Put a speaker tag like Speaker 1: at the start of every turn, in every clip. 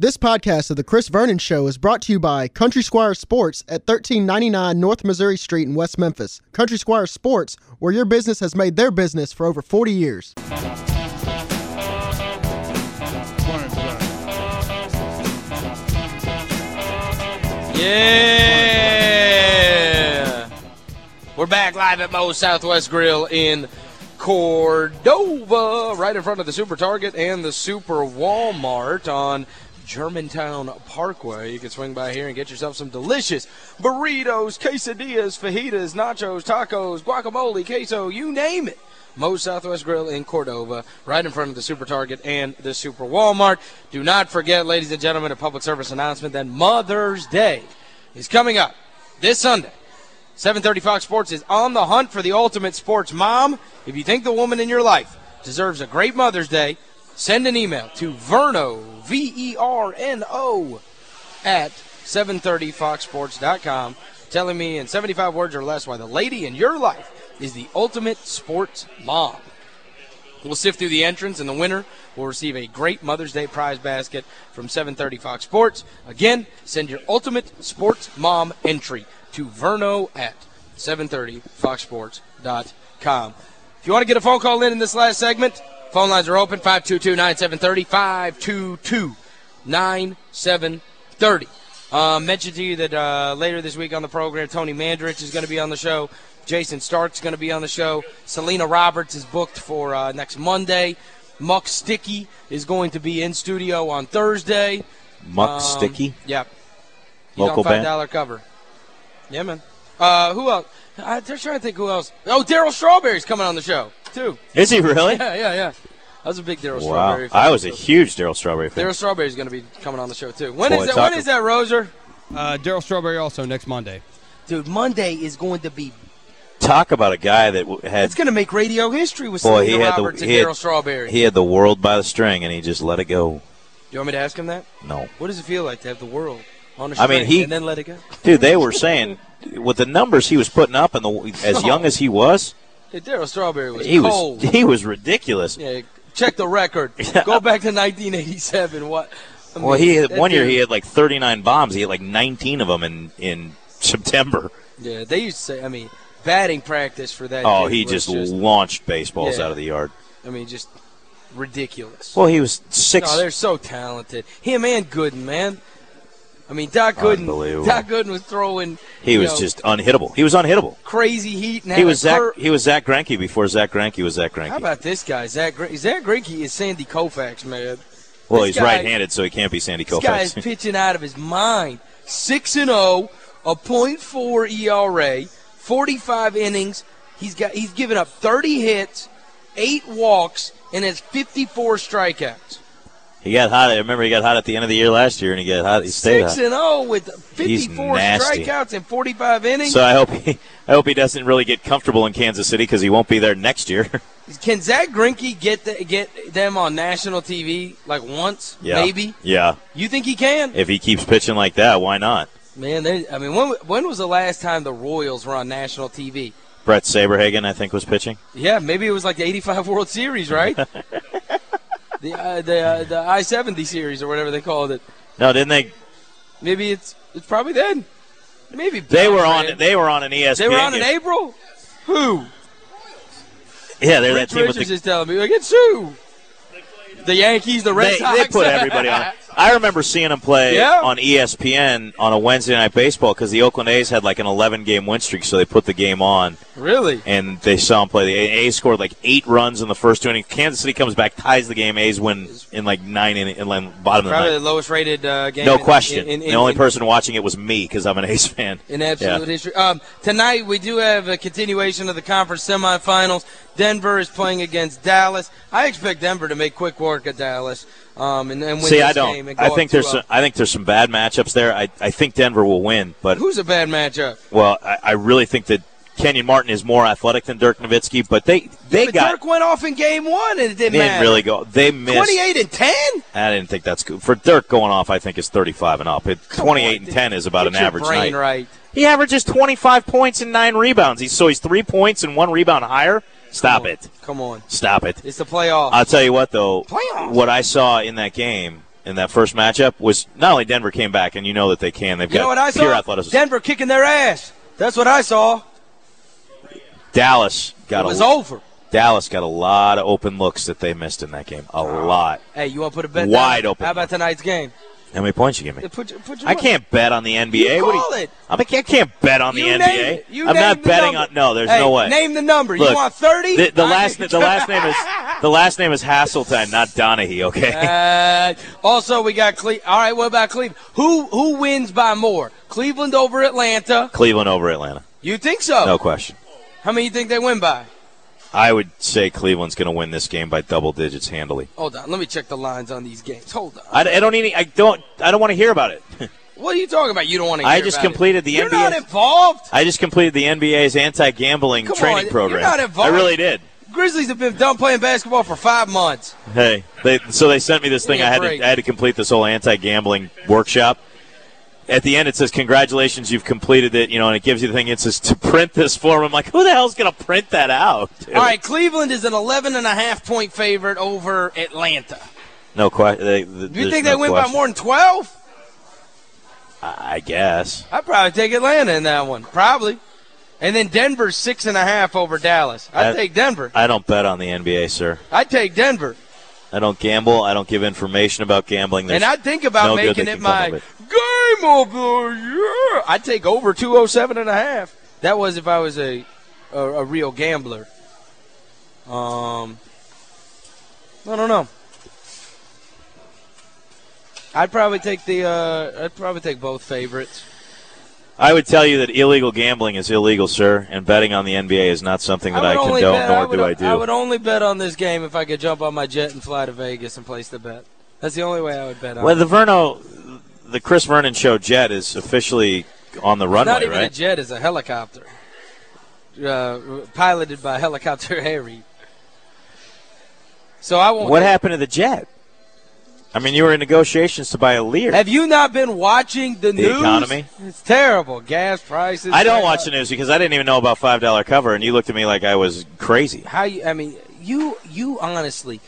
Speaker 1: This podcast of The Chris Vernon Show is brought to you by Country Squire Sports at 1399 North Missouri Street in West Memphis. Country Squire Sports, where your business has made their business for over 40 years.
Speaker 2: Yeah! We're back live at Moe's Southwest Grill in Cordova, right in front of the Super Target and the Super Walmart on Germantown Parkway. You can swing by here and get yourself some delicious burritos, quesadillas, fajitas, nachos, tacos, guacamole, queso, you name it. Moe's Southwest Grill in Cordova, right in front of the Super Target and the Super Walmart. Do not forget, ladies and gentlemen, a public service announcement that Mother's Day is coming up this Sunday. 730 Fox Sports is on the hunt for the ultimate sports mom. If you think the woman in your life deserves a great Mother's Day, send an email to Verno, V E R N O, at 730foxsports.com, telling me in 75 words or less why the lady in your life is the ultimate sports mom. We'll sift through the entrance, and the winner will receive a great Mother's Day prize basket from 730 Fox Sports. Again, send your ultimate sports mom entry to Verno at 730foxsports.com. If you want to get a phone call in in this last segment, phone lines are open 522 9730. 522 9730. Uh, mentioned to you that uh, later this week on the program, Tony Mandarich is going to be on the show. Jayson Stark's going to be on the show. Selena Roberts is booked for uh, next Monday. Muck Sticky is going to be in studio on Thursday.
Speaker 3: Muck
Speaker 2: Um,
Speaker 3: Sticky?
Speaker 2: Yep. He's
Speaker 3: Local
Speaker 2: on five
Speaker 3: band?
Speaker 2: dollar cover. Yeah, man. Uh, who else? I'm trying to think who else. Oh, Darryl Strawberry's coming on the show too.
Speaker 3: Is he really?
Speaker 2: Yeah, yeah, yeah. I was a big Darryl
Speaker 3: Wow.
Speaker 2: Strawberry. fan.
Speaker 3: I was a huge Darryl Strawberry fan.
Speaker 2: Darryl Strawberry's going to be coming on the show too. When
Speaker 3: Boy,
Speaker 2: is that? When is that, Roser?
Speaker 4: Uh, Darryl Strawberry also next Monday.
Speaker 2: Dude, Monday is going to be.
Speaker 3: Talk about a guy that w- had
Speaker 2: It's going to make radio history with
Speaker 3: boy,
Speaker 2: Selena
Speaker 3: he had the he
Speaker 2: and
Speaker 3: had,
Speaker 2: Darryl Strawberry.
Speaker 3: he had the world by the string and he just let it go.
Speaker 2: Do you want me to ask him that?
Speaker 3: No.
Speaker 2: What does it feel like to have the world on a
Speaker 3: I mean, he-
Speaker 2: and then let it go?
Speaker 3: Dude, they were saying with the numbers he was putting up and the as young as he was,
Speaker 2: Hey, Darryl Strawberry was
Speaker 3: he
Speaker 2: cold.
Speaker 3: was he was ridiculous.
Speaker 2: Yeah, check the record. Go back to 1987. What? I
Speaker 3: Well, he had one year he had like 39 bombs. He had like 19 of them in in September.
Speaker 2: Yeah, they used to say. I mean, batting practice for that.
Speaker 3: Oh, he
Speaker 2: was
Speaker 3: just, launched baseballs
Speaker 2: Yeah.
Speaker 3: out of the yard.
Speaker 2: I mean, just ridiculous.
Speaker 3: Well, he was six.
Speaker 2: no, they're so talented. Him and Gooden, man. I mean, Doc Gooden. Doc Gooden was throwing.
Speaker 3: he was
Speaker 2: know,
Speaker 3: just unhittable. He was unhittable.
Speaker 2: crazy heat. And
Speaker 3: He was Zack.
Speaker 2: cur-
Speaker 3: He was Zack Greinke before Zack Greinke was Zack Greinke.
Speaker 2: How about this guy, Zack? Gr- Zack Greinke is Sandy Koufax, man.
Speaker 3: well,
Speaker 2: this
Speaker 3: he's
Speaker 2: guy-
Speaker 3: right-handed, so he can't be Sandy Koufax.
Speaker 2: This guy is pitching out of his mind. Six and zero, a .4 ERA, 45 innings. He's got he's given up 30 hits, eight walks, and has 54 strikeouts.
Speaker 3: He got hot. I remember he got hot at the end of the year last year, and he got hot. He stayed
Speaker 2: Six
Speaker 3: hot.
Speaker 2: and zero with 54 strikeouts and 45 innings.
Speaker 3: So I hope he, I hope he doesn't really get comfortable in Kansas City because he won't be there next year.
Speaker 2: Can Zack Greinke get the, get them on national TV like once,
Speaker 3: yeah,
Speaker 2: maybe?
Speaker 3: Yeah,
Speaker 2: You think he can?
Speaker 3: if he keeps pitching like that, why not?
Speaker 2: Man, they, I mean, when when was the last time the Royals were on national TV?
Speaker 3: Bret Saberhagen, I think, was pitching.
Speaker 2: Yeah, maybe it was like the '85 World Series, right? the uh, the uh, the I-70 series or whatever they called it.
Speaker 3: No, didn't they?
Speaker 2: Maybe it's it's probably then. Maybe
Speaker 3: They were on. They were on an ESPN.
Speaker 2: They were on in. April. Who?
Speaker 3: Yeah, they're that
Speaker 2: Rich
Speaker 3: team with
Speaker 2: Richards
Speaker 3: the.
Speaker 2: is telling me. Like it's who? The Yankees, the Red
Speaker 3: They,
Speaker 2: Sox.
Speaker 3: they put everybody on. I remember seeing him play
Speaker 2: Yeah.
Speaker 3: on ESPN on a Wednesday night baseball because the Oakland A's had like an 11 game win streak, so they put the game on
Speaker 2: really?
Speaker 3: and they saw him play. The A's scored like eight runs in the first two innings. Kansas City comes back, ties the game. A's win in like nine in, in bottom of the
Speaker 2: Probably the lowest rated uh, game.
Speaker 3: No
Speaker 2: in-
Speaker 3: question.
Speaker 2: In,
Speaker 3: the only person watching it was me because I'm an A's fan.
Speaker 2: in absolute
Speaker 3: Yeah.
Speaker 2: history. Um, tonight we do have a continuation of the conference semifinals. Denver is playing against Dallas. I expect Denver to make quick work of Dallas um, and, and
Speaker 3: See, I don't. I think there's some, I think there's some bad matchups there. I, I think Denver will win, but
Speaker 2: Who's a bad matchup?
Speaker 3: well, I, I really think that Kenyon Martin is more athletic than Dirk Nowitzki. But they they
Speaker 2: but
Speaker 3: got
Speaker 2: Dirk went off in game one and it didn't
Speaker 3: didn't really go. They missed.
Speaker 2: 28 and 10?
Speaker 3: I didn't think that's good for Dirk going off. I think is 35 and up. It, 28
Speaker 2: on,
Speaker 3: and 10 is about an average night.
Speaker 2: right.
Speaker 3: He averages 25 points and nine rebounds. He's so he's three points and one rebound higher. Stop
Speaker 2: Come
Speaker 3: it.
Speaker 2: Come on.
Speaker 3: Stop it.
Speaker 2: It's the playoff.
Speaker 3: I'll tell you what though.
Speaker 2: Playoffs.
Speaker 3: What I saw in that game in that first matchup was not only Denver came back, and you know that they can. They've
Speaker 2: You
Speaker 3: got
Speaker 2: know what I
Speaker 3: pure athleticism.
Speaker 2: Denver kicking their ass. That's what I saw.
Speaker 3: Dallas got
Speaker 2: It was
Speaker 3: a
Speaker 2: over.
Speaker 3: Dallas got a lot of open looks that they missed in that game. A lot.
Speaker 2: Hey, you want to put a bet?
Speaker 3: Wide
Speaker 2: down?
Speaker 3: open.
Speaker 2: How about tonight's game?
Speaker 3: How many points you give me?
Speaker 2: Yeah, Put put
Speaker 3: I can't bet on the NBA.
Speaker 2: You
Speaker 3: What
Speaker 2: call it.
Speaker 3: I, I can't bet on the
Speaker 2: You
Speaker 3: NBA.
Speaker 2: name. You
Speaker 3: I'm not betting
Speaker 2: number.
Speaker 3: on. No, there's
Speaker 2: Hey,
Speaker 3: no way.
Speaker 2: Name the number.
Speaker 3: Look,
Speaker 2: you want thirty?
Speaker 3: The, the last the last name is the last name is Hasseltine, not Donahue. Okay.
Speaker 2: Uh, also, we got Cle. All right, what about Cleveland? Who who wins by more? Cleveland over Atlanta?
Speaker 3: Cleveland over Atlanta,
Speaker 2: You think so?
Speaker 3: no question.
Speaker 2: How many you think they win by?
Speaker 3: I would say Cleveland's going to win this game by double digits handily.
Speaker 2: Hold on, let me check the lines on these games. Hold on.
Speaker 3: I, I don't need. Any, I don't. I don't want to hear about it.
Speaker 2: What are you talking about? You don't want to.
Speaker 3: I just completed the
Speaker 2: You're
Speaker 3: NBA
Speaker 2: not involved.
Speaker 3: I just completed the NBA's anti-gambling
Speaker 2: Come
Speaker 3: training
Speaker 2: on,
Speaker 3: program.
Speaker 2: you're not involved.
Speaker 3: I really did.
Speaker 2: Grizzlies have been done playing basketball for five months.
Speaker 3: Hey, they, so they sent me this thing. I had to I had to complete this whole anti-gambling workshop. At the end, it says congratulations, you've completed it. You know, and it gives you the thing. It says to print this form. I'm like, who the hell's going to print that out? dude?
Speaker 2: All right, Cleveland is an 11 and a half point favorite over Atlanta.
Speaker 3: no question.
Speaker 2: Do you think they win by more than 12?
Speaker 3: I guess.
Speaker 2: I'd probably take Atlanta in that one. Probably. And then Denver's six and a half over Dallas. I'd
Speaker 3: I-
Speaker 2: take Denver.
Speaker 3: I don't bet on the NBA, sir.
Speaker 2: I'd take Denver.
Speaker 3: I don't gamble. I don't give information about gambling. There's
Speaker 2: and I'd think about
Speaker 3: no
Speaker 2: making it my. Game of the year. I'd take over 207 and a half. That was if I was a a, a real gambler. Um, I don't know. I'd probably take the. Uh, I'd probably take both favorites.
Speaker 3: I would tell you that illegal gambling is illegal, sir, and betting on the NBA is not something that I,
Speaker 2: would only
Speaker 3: condone,
Speaker 2: bet-
Speaker 3: nor
Speaker 2: would,
Speaker 3: do I do.
Speaker 2: I would only bet on this game if I could jump on my jet and fly to Vegas and place the bet. That's the only way I would bet on.
Speaker 3: Well,
Speaker 2: it.
Speaker 3: the Verno, the Chris Vernon show jet is officially on the runway,
Speaker 2: not even a jet; it's a helicopter, uh, piloted by helicopter Harry. So I won't.
Speaker 3: What happened to the jet? I mean, you were in negotiations to buy a Lear.
Speaker 2: Have you not been watching the,
Speaker 3: The
Speaker 2: news?
Speaker 3: economy?
Speaker 2: It's terrible. Gas prices.
Speaker 3: I don't watch
Speaker 2: up.
Speaker 3: the news because I didn't even know about five dollar cover, and you looked at me like I was crazy.
Speaker 2: How you? I mean, you. You honestly.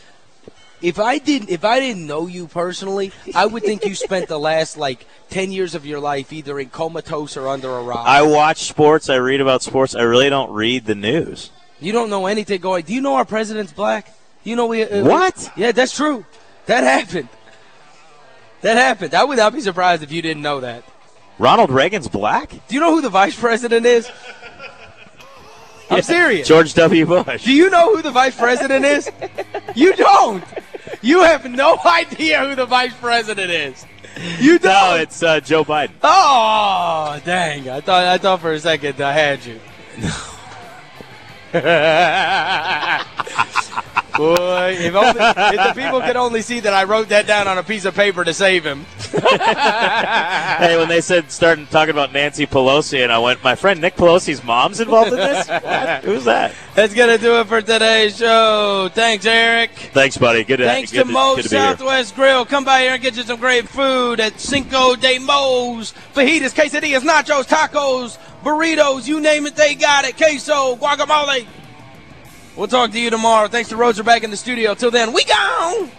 Speaker 2: If I didn't, if I didn't know you personally, I would think you spent the last like ten years of your life either in comatose or under a rock.
Speaker 3: I watch sports. I read about sports. I really don't read the news.
Speaker 2: You don't know anything going. Do you know our president's black? You know we. Uh,
Speaker 3: What?
Speaker 2: Yeah, that's true. That happened. That happened. I would not be surprised if you didn't know that.
Speaker 3: Ronald Reagan's black.
Speaker 2: Do you know who the vice president is? I'm
Speaker 3: Yeah.
Speaker 2: serious.
Speaker 3: George W. Bush.
Speaker 2: Do you know who the vice president is? You don't. You have no idea who the vice president is. You don't.
Speaker 3: No, it's uh, Joe Biden.
Speaker 2: Oh, dang! I thought I thought for a second I had you. Boy, if, only, if the people could only see that I wrote that down on a piece of paper to save him.
Speaker 3: hey, when they said starting talking about Nancy Pelosi, and I went, my friend Nick Pelosi's mom's involved in this. What? Who's that?
Speaker 2: That's gonna do it for today's show. Thanks, Eric.
Speaker 3: Thanks, buddy. Good to
Speaker 2: Thanks
Speaker 3: good
Speaker 2: to Moe's
Speaker 3: good to be here.
Speaker 2: Southwest Grill. Come by here and get you some great food at Cinco de Mo's Fajitas, quesadillas, nachos, tacos, burritos, you name it, they got it. Queso, guacamole. We'll talk to you tomorrow. Thanks to Roger back in the studio. Till then, we gone.